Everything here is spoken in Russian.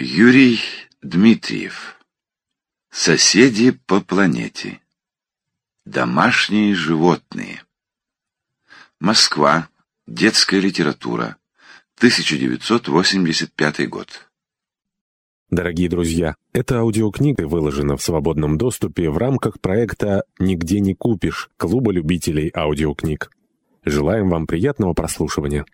Юрий Дмитриев. Соседи по планете. Домашние животные. Москва. Детская литература. 1985 год. Дорогие друзья, эта аудиокнига выложена в свободном доступе в рамках проекта «Нигде не купишь» Клуба любителей аудиокниг. Желаем вам приятного прослушивания.